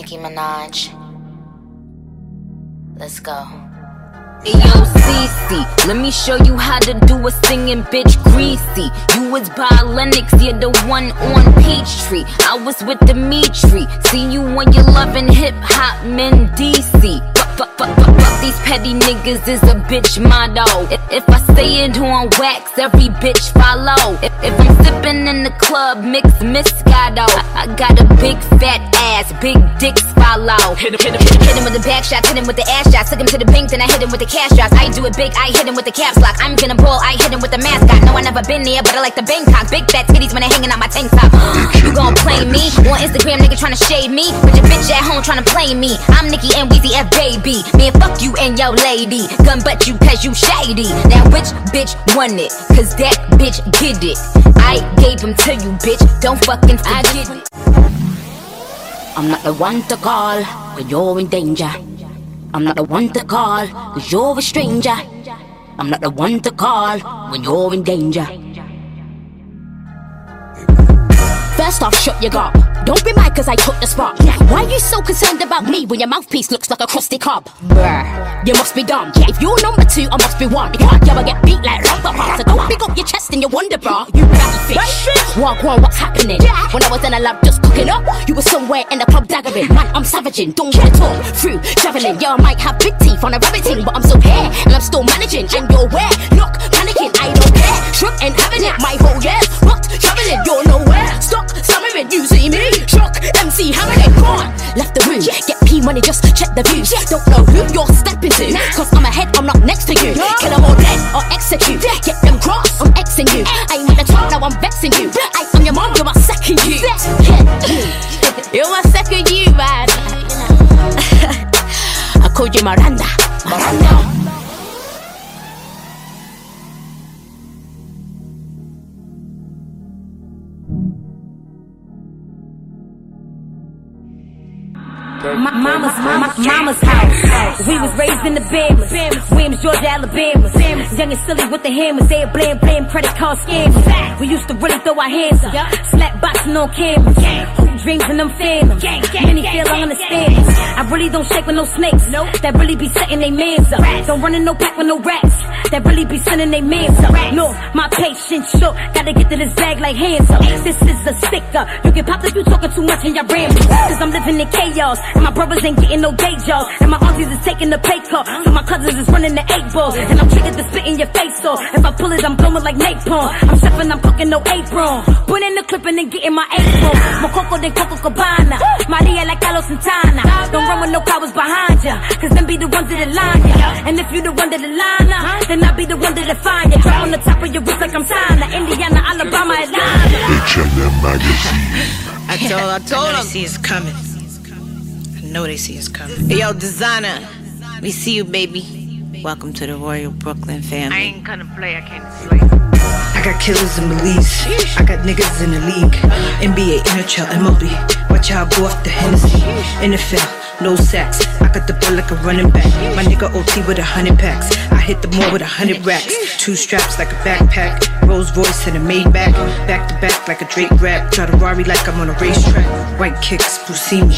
Nicki Minaj. Let's go. Yo, CC, let me show you how to do a singing bitch greasy. You was by Lenox, you're the one on Peachtree. I was with Dimitri. See you when you're loving hip hop, men DC. Fuck, fuck, fuck, fuck, these petty niggas is a bitch motto. If, if I say it on wax, every bitch follow. If, if I'm sipping in the club, mix Moscato. I, I got a big fat ass, big dicks follow. Hit him, hit him, hit him, with the back shots, hit him with the ass shots. Took him to the bank, then I hit him with the cash drops. I do it big, I hit him with the caps lock. I'm gonna ball, I hit him with the mascot. No, I never been there, but I like the Bangkok. Big fat titties when they hanging out my tank top. You gon' play me on Instagram, nigga tryna shade me, but your bitch at home tryna play me. I'm Nicki and Weezy F baby. Man, fuck you and your lady. Gun butt you cause you shady. Now which bitch won it? Cause that bitch get it. I gave him to you, bitch. Don't fucking forget it. I'm not the one to call when you're in danger. I'm not the one to call cause you're a stranger. I'm not the one to call when you're in danger. First off, shut your gob. Don't be mad cause I took the spot. Why you so concerned about me when your mouthpiece looks like a crusty cob? Bruh, you must be dumb. If you're number two, I must be one. You can't ever get beat like rubber ball. So don't pick up your chest and your wonder bra. You fish. Walk on, what's happening? When I was in a lab just cooking up, you were somewhere in the club daggering. Man, I'm savaging. Don't wanna talk through javelin. Yeah, I might have big teeth on a rabbit thing, but I'm still here and I'm still managing. And you're where? Look, panicking. I don't care. Shrug and having it. My whole year, money, just check the views. Don't know who you're stepping to. Cause I'm ahead, I'm not next to you. Kill 'em all dead or execute. Get them cross, I'm Xing you. I'm at the top, now I'm vexing you. I am your mom, you're my second you. You're my second you, man. I called you Miranda. Miranda. My mama's, mama, mama's house. We was raised in the Bahamas. Williams, Georgia, Alabama. Young and silly with the hammers. They a blam, blam, credit card scammers. We used to really throw our hands up. Slap boxing on cameras. Hoop dreams and them phantoms. Many feel I understand. I really don't shake with no snakes. That really be setting they mans up. Don't run in no pack with no rats. That really be sending they mans up. No, my patience short. Gotta get to this bag like hands up. This is a sticker. You get popped if you talking too much and y'all ramble. Cause I'm living in chaos. And my brothers ain't getting no day jobs. And my aunties is taking the pay cut. So my cousins is running the eight ball. And I'm triggered to spit in your face off. If I pull it, I'm blowing like napalm. I'm chefing, I'm cooking no apron. Put in the clip and then getting my apron. More coco than Coco Cabana. Maria like Carlos Santana. Don't run with no cowards behind ya. Cause them be the ones that'll line ya. And if you the one that'll line ya, then I'll be the one that'll find ya. Drop on the top of your roof like I'm Sana. Indiana, Alabama, Atlanta. H&M Magazine. I told, I told I them. see it's coming. I know they see it's coming. Yo, designer, we see you, baby. Welcome to the Royal Brooklyn family. I ain't gonna play, I can't sleep. I got killers in Belize. I got niggas in the league. NBA, NHL, MLB. Watch how I go off the Hennessy. NFL, no sacks. I got the ball like a running back. My nigga OT with a hundred packs. Hit the mall with a hundred racks. Two straps like a backpack. Rolls Royce and a Maybach. Back to back like a Drake rap. Try to Rari like I'm on a racetrack. White kicks, Busini.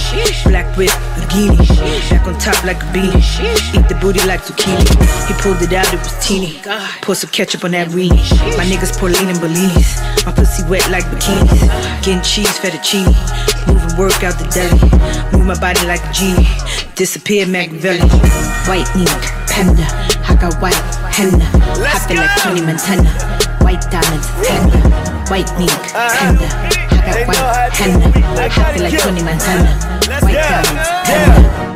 Black whip, bikini. Back on top like a beanie. Eat the booty like zucchini. He pulled it out, it was teeny. Pour some ketchup on that weenie. My niggas Pauline and Bellinis. My pussy wet like bikinis. Getting cheese, fettuccine. Moving work out the deli. Move my body like a genie. Disappear Machiavelli. White ink, panda. I got white henna. Happy like Tony Montana. White diamonds, henna. White mink, panda. I got white henna. Happy like Tony Montana. White diamonds, panda.